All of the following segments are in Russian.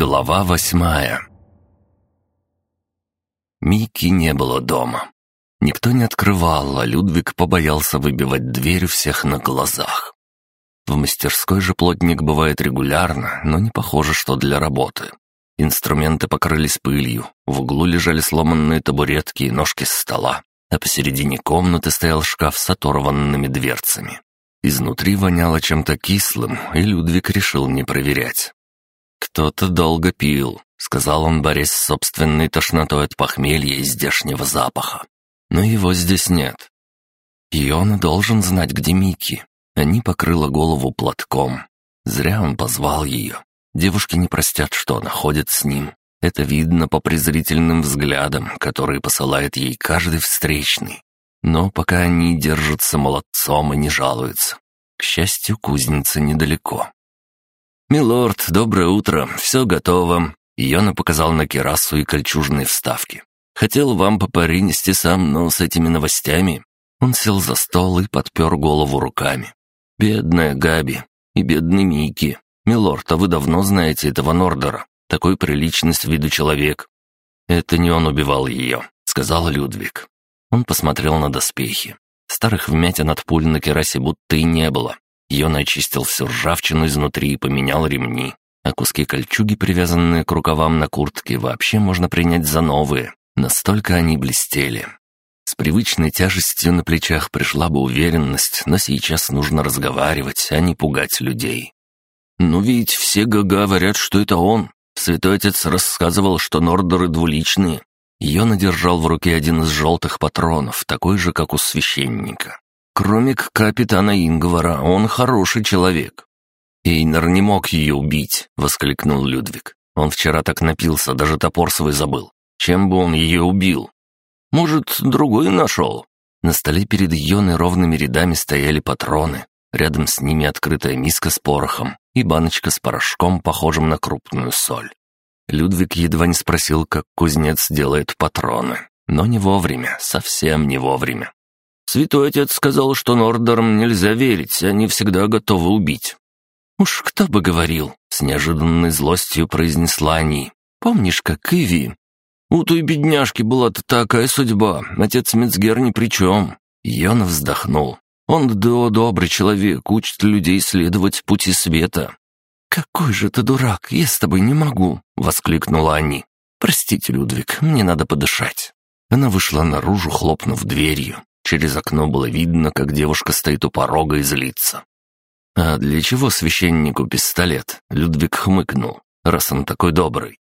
Глава восьмая Мики не было дома. Никто не открывал, а Людвиг побоялся выбивать дверь всех на глазах. В мастерской же плотник бывает регулярно, но не похоже, что для работы. Инструменты покрылись пылью, в углу лежали сломанные табуретки и ножки с стола, а посередине комнаты стоял шкаф с оторванными дверцами. Изнутри воняло чем-то кислым, и Людвиг решил не проверять. «Кто-то долго пил», — сказал он, борясь с собственной тошнотой от похмелья и здешнего запаха. «Но его здесь нет. Иона должен знать, где Микки». Они покрыла голову платком. Зря он позвал ее. Девушки не простят, что она ходит с ним. Это видно по презрительным взглядам, которые посылает ей каждый встречный. Но пока они держатся молодцом и не жалуются. К счастью, кузница недалеко. «Милорд, доброе утро, все готово». Йона показал на керасу и кольчужные вставки. «Хотел вам по паре нести сам, но с этими новостями...» Он сел за стол и подпер голову руками. «Бедная Габи и бедный Микки. Милорд, а вы давно знаете этого Нордера? Такой приличный с виду человек». «Это не он убивал ее», — сказал Людвиг. Он посмотрел на доспехи. Старых вмятин от пуль на керасе будто и не было. Йон очистил всю ржавчину изнутри и поменял ремни. А куски кольчуги, привязанные к рукавам на куртке, вообще можно принять за новые. Настолько они блестели. С привычной тяжестью на плечах пришла бы уверенность, но сейчас нужно разговаривать, а не пугать людей. «Ну ведь все ГГ говорят, что это он. Святой Отец рассказывал, что нордеры двуличные. Йона держал в руке один из желтых патронов, такой же, как у священника. Кроме капитана Ингвара, он хороший человек. «Эйнер не мог ее убить», — воскликнул Людвиг. «Он вчера так напился, даже топор свой забыл. Чем бы он ее убил?» «Может, другой нашел?» На столе перед Йоной ровными рядами стояли патроны. Рядом с ними открытая миска с порохом и баночка с порошком, похожим на крупную соль. Людвиг едва не спросил, как кузнец делает патроны. Но не вовремя, совсем не вовремя. Святой отец сказал, что Нордерам нельзя верить, они всегда готовы убить. «Уж кто бы говорил», — с неожиданной злостью произнесла они. «Помнишь, как Иви?» «У той бедняжки была-то такая судьба, отец Мецгер ни при чем». Йона вздохнул. «Он до добрый человек, учит людей следовать пути света. «Какой же ты дурак, я с тобой не могу!» — воскликнула они. «Простите, Людвиг, мне надо подышать». Она вышла наружу, хлопнув дверью. Через окно было видно, как девушка стоит у порога и злится. «А для чего священнику пистолет?» — Людвиг хмыкнул, раз он такой добрый.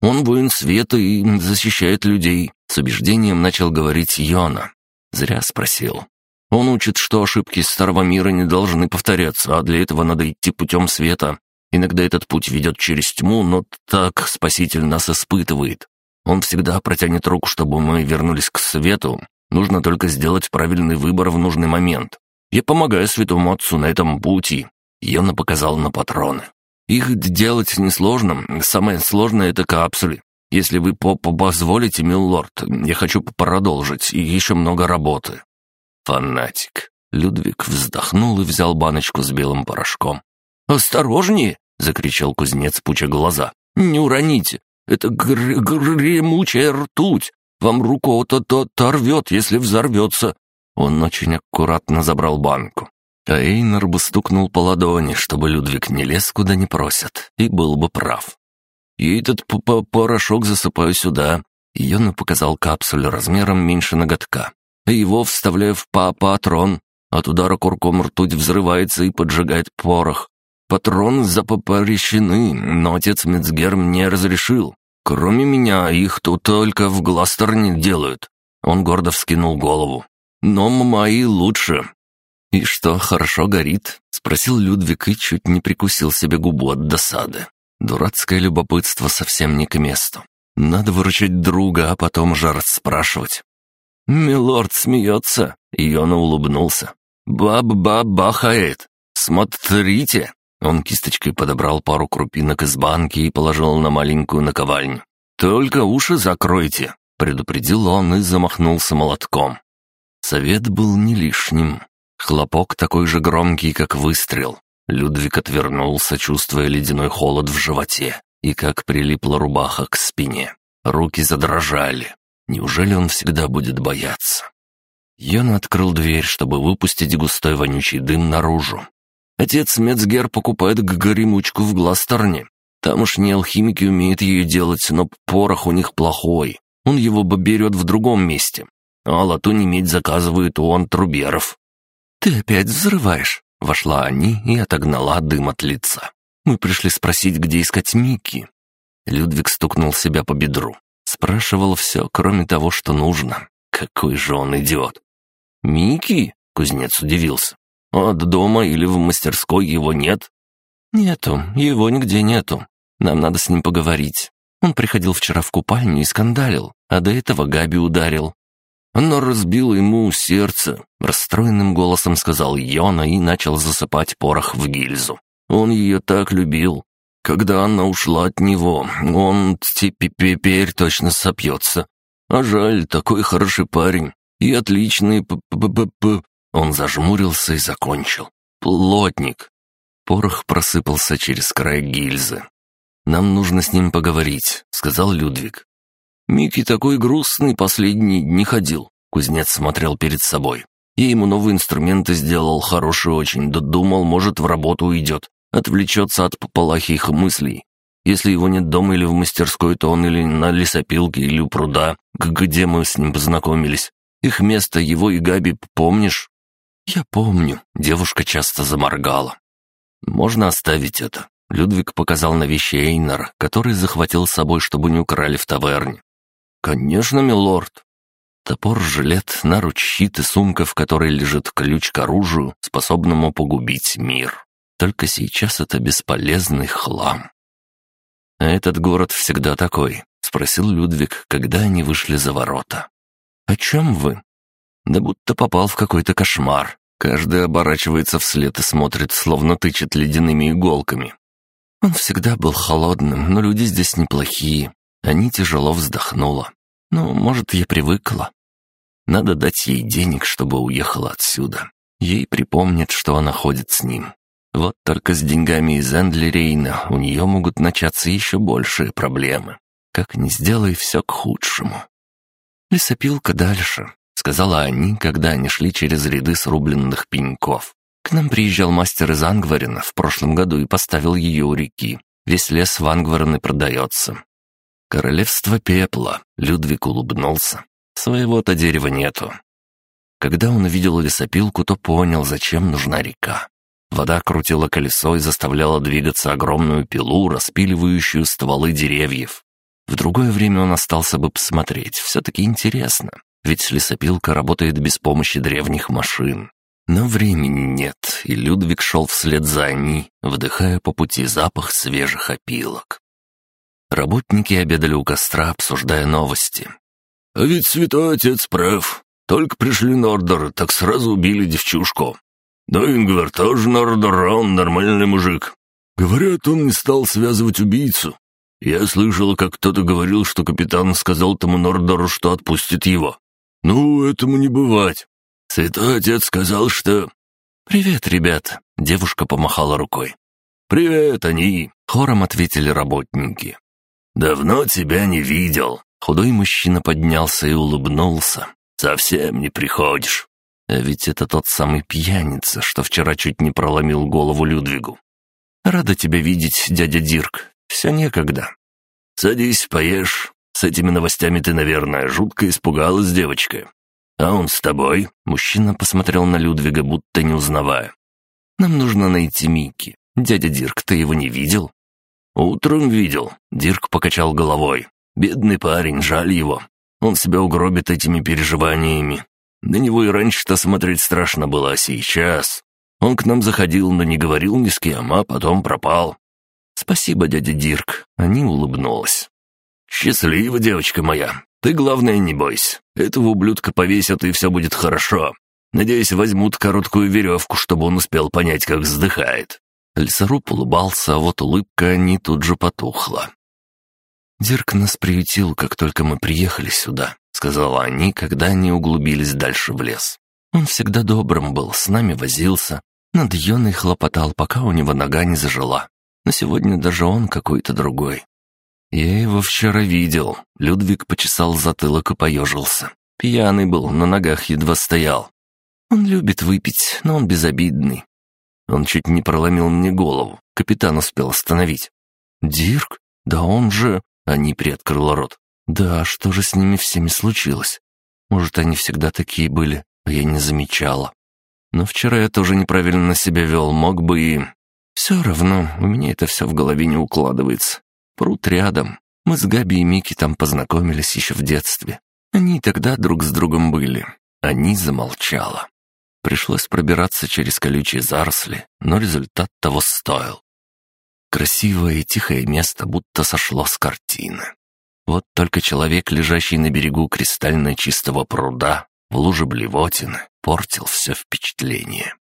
«Он воин света и защищает людей», — с убеждением начал говорить Йона. Зря спросил. «Он учит, что ошибки старого мира не должны повторяться, а для этого надо идти путем света, Иногда этот путь ведет через тьму, но так Спаситель нас испытывает. Он всегда протянет руку, чтобы мы вернулись к свету. Нужно только сделать правильный выбор в нужный момент. Я помогаю святому отцу на этом пути». Йона показал на патроны. «Их делать несложно. Самое сложное — это капсули. Если вы по позволите, милорд, я хочу продолжить, и еще много работы». «Фанатик». Людвиг вздохнул и взял баночку с белым порошком. «Осторожнее!» — закричал кузнец, пуча глаза. «Не уроните! Это гр гремучая ртуть! Вам руку то-то торвет, если взорвется!» Он очень аккуратно забрал банку. А Эйнер бы стукнул по ладони, чтобы Людвиг не лез, куда не просят, и был бы прав. «И этот п -п порошок засыпаю сюда». Йона показал капсулю размером меньше ноготка. «Его вставляю в па патрон. От удара курком ртуть взрывается и поджигает порох. Патроны запопорещены, но отец Мецгер мне разрешил. Кроме меня, их тут только в Гластерне делают». Он гордо вскинул голову. «Но мои лучше». «И что, хорошо горит?» — спросил Людвиг и чуть не прикусил себе губу от досады. Дурацкое любопытство совсем не к месту. Надо выручать друга, а потом же расспрашивать. «Милорд смеется», — и он улыбнулся. «Баб-баб бахает. Смотрите!» Он кисточкой подобрал пару крупинок из банки и положил на маленькую наковальню. «Только уши закройте», — предупредил он и замахнулся молотком. Совет был не лишним. Хлопок такой же громкий, как выстрел. Людвиг отвернулся, чувствуя ледяной холод в животе. и как прилипла рубаха к спине. Руки задрожали. Неужели он всегда будет бояться? Йона открыл дверь, чтобы выпустить густой вонючий дым наружу. Отец Мецгер покупает горемучку в Гластерне. Тамошние алхимики умеют ее делать, но порох у них плохой. Он его бы берет в другом месте. А латунь иметь заказывает у антруберов. «Ты опять взрываешь?» Вошла они и отогнала дым от лица. «Мы пришли спросить, где искать Микки». Людвиг стукнул себя по бедру. Спрашивал все, кроме того, что нужно. Какой же он идиот. «Микки?» — кузнец удивился. «От дома или в мастерской его нет?» «Нету, его нигде нету. Нам надо с ним поговорить. Он приходил вчера в купальню и скандалил, а до этого Габи ударил. Оно разбило ему сердце, расстроенным голосом сказал Йона и начал засыпать порох в гильзу. Он ее так любил. Когда она ушла от него, он теперь точно сопьется. А жаль, такой хороший парень. И отличный п -п -п -п Он зажмурился и закончил. Плотник. Порох просыпался через край гильзы. «Нам нужно с ним поговорить», — сказал Людвиг. «Микки такой грустный последние дни ходил», — кузнец смотрел перед собой. «Я ему новые инструменты сделал, хороший очень, да думал, может, в работу уйдет, отвлечется от пополахих мыслей. Если его нет дома или в мастерской, то он или на лесопилке, или у пруда, где мы с ним познакомились. Их место, его и Габи, помнишь?» «Я помню», — девушка часто заморгала. «Можно оставить это. Людвиг показал на вещи Эйнар, который захватил с собой, чтобы не украли в таверне. «Конечно, милорд». Топор, жилет, наруч, щит и сумка, в которой лежит ключ к оружию, способному погубить мир. Только сейчас это бесполезный хлам. «А этот город всегда такой?» — спросил Людвиг, когда они вышли за ворота. «О чем вы?» «Да будто попал в какой-то кошмар. Каждый оборачивается вслед и смотрит, словно тычет ледяными иголками. Он всегда был холодным, но люди здесь неплохие. Они тяжело вздохнула. Ну, может, я привыкла. Надо дать ей денег, чтобы уехала отсюда. Ей припомнят, что она ходит с ним. Вот только с деньгами из Эндлерейна у нее могут начаться еще большие проблемы. Как ни сделай, все к худшему. «Лесопилка дальше», — сказала они, когда они шли через ряды срубленных пеньков. К нам приезжал мастер из Ангварена в прошлом году и поставил ее у реки. Весь лес в Ангварене продается. Королевство пепла. Людвиг улыбнулся. Своего-то дерева нету. Когда он увидел лесопилку, то понял, зачем нужна река. Вода крутила колесо и заставляла двигаться огромную пилу, распиливающую стволы деревьев. В другое время он остался бы посмотреть, все-таки интересно, ведь лесопилка работает без помощи древних машин. Но времени нет, и Людвиг шел вслед за Ани, вдыхая по пути запах свежих опилок. Работники обедали у костра, обсуждая новости. «А ведь святой отец прав. Только пришли Нордор, так сразу убили девчушку. Да Ингвар тоже Нордор, а он нормальный мужик. Говорят, он не стал связывать убийцу. Я слышал, как кто-то говорил, что капитан сказал тому Нордору, что отпустит его. Ну, этому не бывать. Святой отец сказал, что...» «Привет, ребят!» — девушка помахала рукой. «Привет, они!» — хором ответили работники. «Давно тебя не видел!» Худой мужчина поднялся и улыбнулся. «Совсем не приходишь!» А ведь это тот самый пьяница, что вчера чуть не проломил голову Людвигу. «Рада тебя видеть, дядя Дирк. Все некогда». «Садись, поешь. С этими новостями ты, наверное, жутко испугалась, девочка. «А он с тобой?» Мужчина посмотрел на Людвига, будто не узнавая. «Нам нужно найти Микки. Дядя Дирк, ты его не видел?» «Утром видел». Дирк покачал головой. «Бедный парень, жаль его. Он себя угробит этими переживаниями. На него и раньше-то смотреть страшно было, а сейчас...» Он к нам заходил, но не говорил ни с кем, а потом пропал. «Спасибо, дядя Дирк», — они улыбнулась. «Счастлива, девочка моя. Ты, главное, не бойся. Этого ублюдка повесят, и все будет хорошо. Надеюсь, возьмут короткую веревку, чтобы он успел понять, как вздыхает». Лесоруб улыбался, а вот улыбка не тут же потухла. «Дирк нас приютил, как только мы приехали сюда», — сказала они, когда они углубились дальше в лес. «Он всегда добрым был, с нами возился, над Йоной хлопотал, пока у него нога не зажила. Но сегодня даже он какой-то другой. «Я его вчера видел». Людвиг почесал затылок и поежился. Пьяный был, на ногах едва стоял. «Он любит выпить, но он безобидный». Он чуть не проломил мне голову. Капитан успел остановить. «Дирк? Да он же...» Они приоткрыла рот. «Да, что же с ними всеми случилось? Может, они всегда такие были, а я не замечала. Но вчера я тоже неправильно себя вел, мог бы и... Все равно, у меня это все в голове не укладывается. Пруд рядом. Мы с Габи и Мики там познакомились еще в детстве. Они тогда друг с другом были. Они замолчала. Пришлось пробираться через колючие заросли, но результат того стоил. Красивое и тихое место будто сошло с картины. Вот только человек, лежащий на берегу кристально чистого пруда, в луже блевотины, портил все впечатление.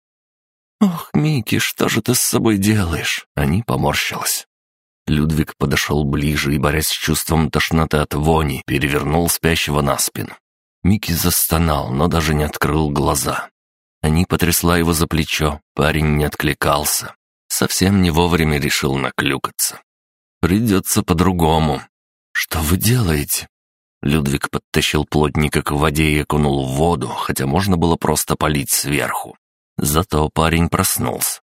«Ох, Микки, что же ты с собой делаешь?» Они поморщилась. Людвиг подошел ближе и, борясь с чувством тошноты от вони, перевернул спящего на спину. Микки застонал, но даже не открыл глаза. Они потрясла его за плечо, парень не откликался. Совсем не вовремя решил наклюкаться. «Придется по-другому». «Что вы делаете?» Людвиг подтащил плотника к воде и окунул в воду, хотя можно было просто полить сверху. Зато парень проснулся.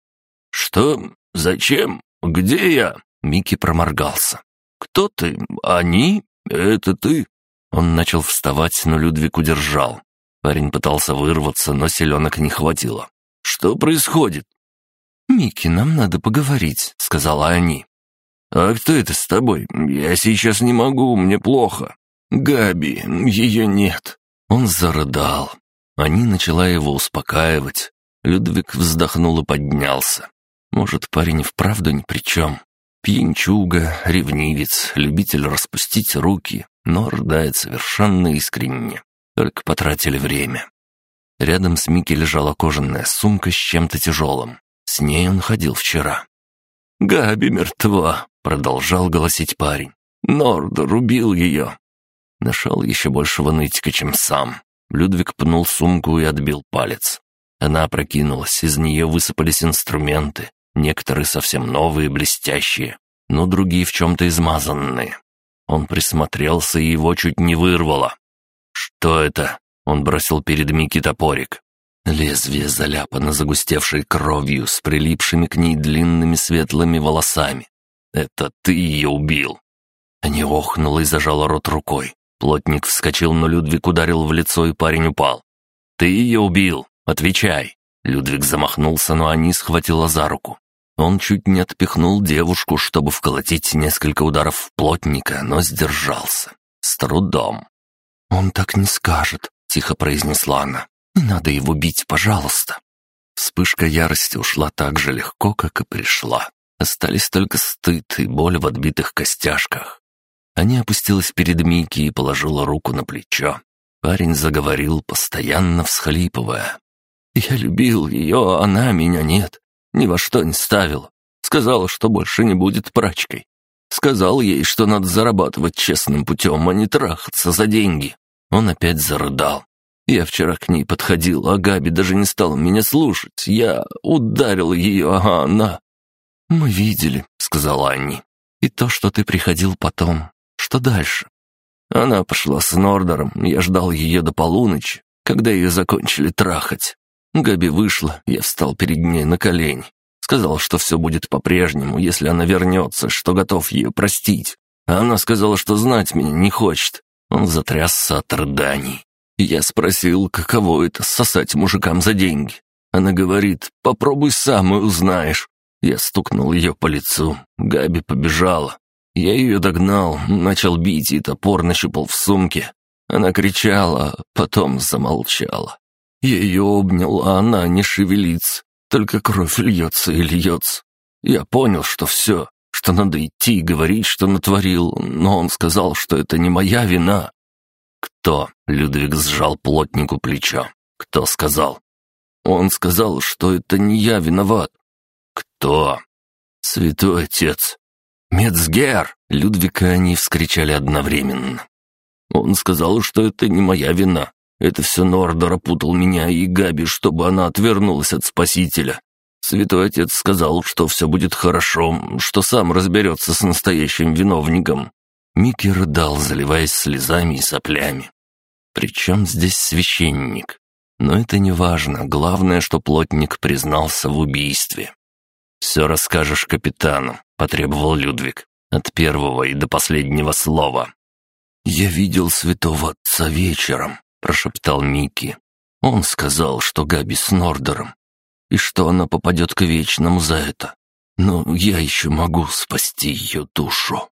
«Что? Зачем? Где я?» Микки проморгался. «Кто ты? Они? Это ты?» Он начал вставать, но Людвиг удержал. Парень пытался вырваться, но селенок не хватило. «Что происходит?» «Микки, нам надо поговорить», — сказала они. «А кто это с тобой? Я сейчас не могу, мне плохо. Габи, ее нет». Он зарыдал. Они начала его успокаивать. Людвиг вздохнул и поднялся. Может, парень вправду ни при чем. Пьянчуга, ревнивец, любитель распустить руки, но рыдает совершенно искренне. Только потратили время. Рядом с Микки лежала кожаная сумка с чем-то тяжелым. С ней он ходил вчера. «Габи мертва», — продолжал голосить парень. «Нордор убил ее». Нашел еще большего нытика, чем сам. Людвиг пнул сумку и отбил палец. Она опрокинулась, из нее высыпались инструменты, некоторые совсем новые, блестящие, но другие в чем-то измазанные. Он присмотрелся, и его чуть не вырвало. «Что это?» — он бросил перед Микки топорик. Лезвие заляпано загустевшей кровью с прилипшими к ней длинными светлыми волосами. «Это ты ее убил!» Они охнула и зажала рот рукой. Плотник вскочил, но Людвиг ударил в лицо, и парень упал. «Ты ее убил! Отвечай!» Людвиг замахнулся, но Ани схватила за руку. Он чуть не отпихнул девушку, чтобы вколотить несколько ударов в плотника, но сдержался. С трудом. «Он так не скажет», — тихо произнесла она. «Не надо его бить, пожалуйста». Вспышка ярости ушла так же легко, как и пришла. Остались только стыд и боль в отбитых костяшках. Аня опустилась перед Микки и положила руку на плечо. Парень заговорил, постоянно всхлипывая. «Я любил ее, а она меня нет. Ни во что не ставила. Сказала, что больше не будет прачкой. Сказал ей, что надо зарабатывать честным путем, а не трахаться за деньги. Он опять зарыдал. Я вчера к ней подходил, а Габи даже не стала меня слушать. Я ударил ее, а она... «Мы видели», — сказала Анни. «И то, что ты приходил потом. Что дальше?» Она пошла с Нордером, я ждал ее до полуночи, когда ее закончили трахать. Габи вышла, я встал перед ней на колени. Сказал, что все будет по-прежнему, если она вернется, что готов ее простить. А она сказала, что знать меня не хочет. Он затрясся от рыданий. Я спросил, каково это — сосать мужикам за деньги. Она говорит, попробуй сам и узнаешь. Я стукнул ее по лицу. Габи побежала. Я ее догнал, начал бить и топор нащупал в сумке. Она кричала, потом замолчала. Я ее обнял, а она не шевелится, только кровь льется и льется. Я понял, что все, что надо идти и говорить, что натворил, но он сказал, что это не моя вина. «Кто?» — Людвиг сжал плотнику плечо. «Кто сказал?» «Он сказал, что это не я виноват». «Кто?» «Святой отец». «Мецгер!» — Людвиг и они вскричали одновременно. Он сказал, что это не моя вина, это все Нордор опутал меня и Габи, чтобы она отвернулась от Спасителя. Святой Отец сказал, что все будет хорошо, что сам разберется с настоящим виновником. Микки рыдал, заливаясь слезами и соплями. Причем здесь священник? Но это не важно, главное, что плотник признался в убийстве. «Все расскажешь капитану», — потребовал Людвиг, от первого и до последнего слова. «Я видел святого отца вечером», — прошептал Микки. «Он сказал, что Габи с Нордером, и что она попадет к Вечному за это. Но я еще могу спасти ее душу».